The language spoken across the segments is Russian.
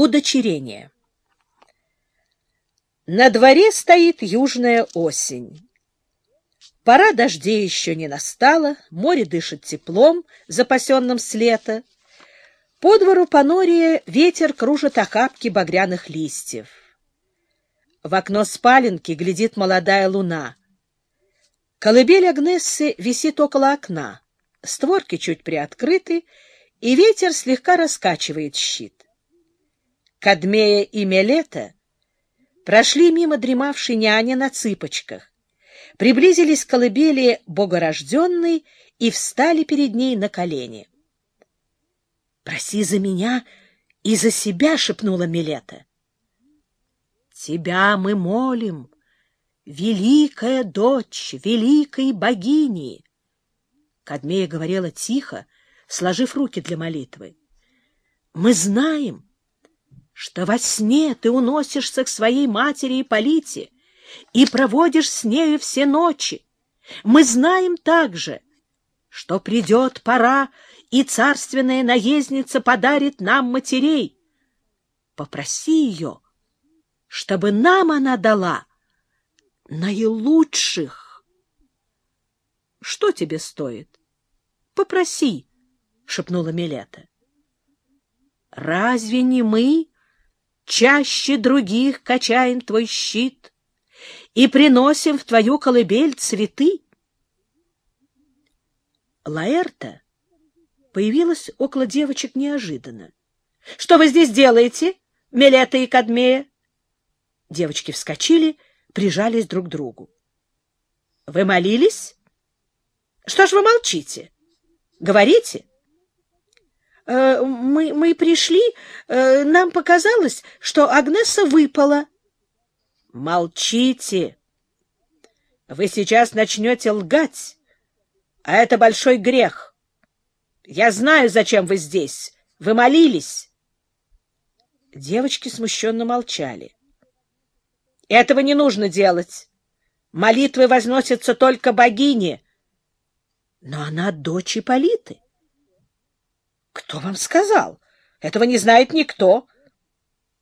Удочерение. На дворе стоит южная осень. Пора дождей еще не настала, море дышит теплом, запасенным с лета. По двору Панория ветер кружит охапки багряных листьев. В окно спаленки глядит молодая луна. Колыбель Агнессы висит около окна, створки чуть приоткрыты, и ветер слегка раскачивает щит. Кадмея и Мелета прошли мимо дремавшей няни на цыпочках, приблизились к колыбели богорожденной и встали перед ней на колени. — Проси за меня и за себя, — шепнула Милета. — Тебя мы молим, великая дочь великой богини. Кадмея говорила тихо, сложив руки для молитвы. — Мы знаем, что во сне ты уносишься к своей матери Ипполите и проводишь с нею все ночи. Мы знаем также, что придет пора, и царственная наездница подарит нам матерей. Попроси ее, чтобы нам она дала наилучших. — Что тебе стоит? — Попроси, — шепнула Милета. — Разве не мы чаще других качаем твой щит и приносим в твою колыбель цветы. Лаэрта появилась около девочек неожиданно. — Что вы здесь делаете, Мелета и Кадмея? Девочки вскочили, прижались друг к другу. — Вы молились? — Что ж вы молчите? Говорите. Э, мы, мы пришли, э, нам показалось, что Агнеса выпала. — Молчите! Вы сейчас начнете лгать, а это большой грех. Я знаю, зачем вы здесь. Вы молились. Девочки смущенно молчали. — Этого не нужно делать. Молитвы возносятся только богине. Но она дочь Ипполиты. Кто вам сказал? Этого не знает никто.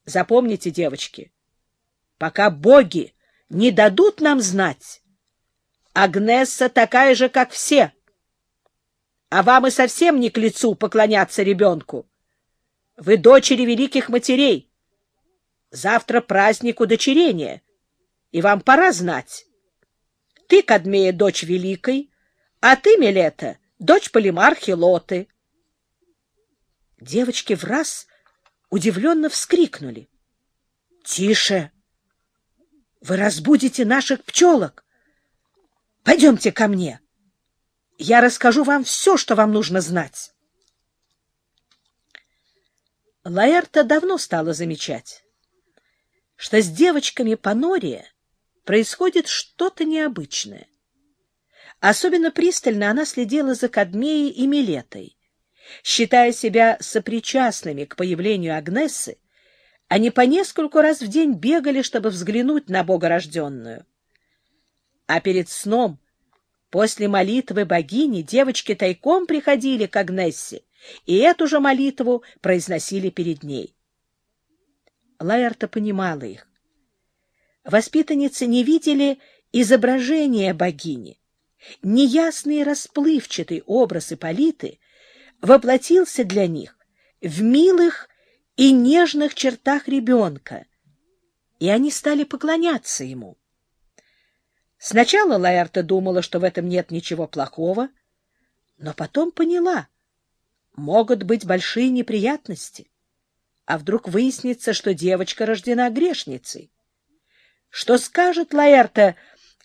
Запомните, девочки, пока боги не дадут нам знать, Агнесса такая же, как все. А вам и совсем не к лицу поклоняться ребенку. Вы дочери великих матерей. Завтра праздник удочерения, и вам пора знать. Ты, Кадмея, дочь великой, а ты, Милета, дочь полимархи Лоты. Девочки в раз удивленно вскрикнули. — Тише! Вы разбудите наших пчелок! Пойдемте ко мне! Я расскажу вам все, что вам нужно знать. Лаэрта давно стала замечать, что с девочками Панория происходит что-то необычное. Особенно пристально она следила за Кадмеей и Милетой. Считая себя сопричастными к появлению Агнессы, они по нескольку раз в день бегали, чтобы взглянуть на Богорожденную. А перед сном, после молитвы богини, девочки тайком приходили к Агнессе и эту же молитву произносили перед ней. Лаэрта понимала их. Воспитанницы не видели изображения богини. Неясный расплывчатый образ Ипполиты воплотился для них в милых и нежных чертах ребенка, и они стали поклоняться ему. Сначала Лаэрта думала, что в этом нет ничего плохого, но потом поняла, могут быть большие неприятности. А вдруг выяснится, что девочка рождена грешницей? Что скажет Лаэрта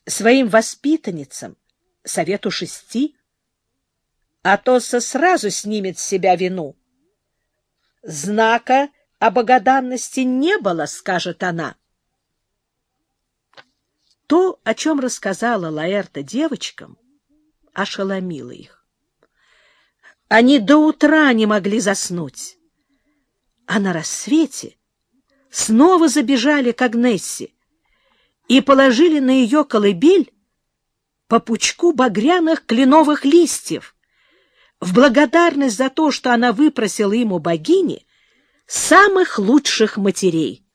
своим воспитанницам, совету шести? Атоса сразу снимет с себя вину. Знака о богоданности не было, скажет она. То, о чем рассказала Лаэрта девочкам, ошеломило их. Они до утра не могли заснуть. А на рассвете снова забежали к Агнессе и положили на ее колыбель по пучку багряных кленовых листьев — в благодарность за то, что она выпросила ему богини, самых лучших матерей.